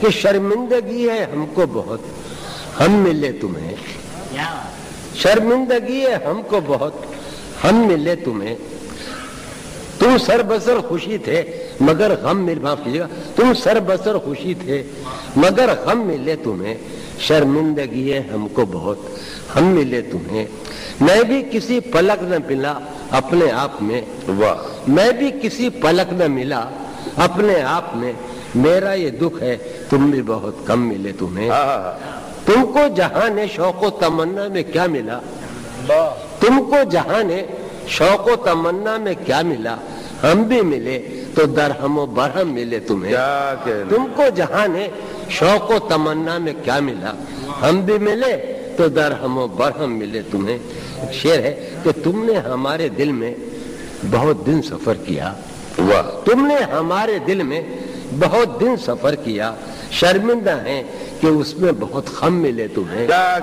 کہ شرمندگی ہے ہم کو بہت۔ ہم ملے تمہیں۔ شرمندگی ہے ہم کو بہت۔ ہم ملے تمہیں۔ تم سر بسر خوشی تھے مگر غم مل معاف کیجیے گا۔ تم سر بسر خوشی تھے مگر غم ملے تمہیں۔ شرمندگی ہے ہم کو بہت۔ ہم ملے تمہیں۔ میں بھی کسی پلک نہ ملا اپنے آپ میں۔ واہ۔ میں بھی کسی پلک نہ ملا اپنے آپ میں۔ میرا یہ دکھ ہے تم بھی بہت کم ملے تمہیں۔ ہاں۔ تم کو جہاں نے شوق و تمنا میں کیا ملا؟ تم کو جہاں نے شوق و تمنا میں کیا ملا؟ ہم بھی ملے تو درہم و برہم ملے تمہیں۔ تم کو جہاں نے شوق و تمنا میں کیا ملا؟ ہم بھی ملے تو درہم و برہم ملے تمہیں۔ شعر ہے کہ تم نے ہمارے دل میں بہت دن سفر کیا۔ تم نے ہمارے دل میں بہت دن سفر کیا شرمندہ ہیں کہ اس میں بہت خم ملے تمہیں۔ کیا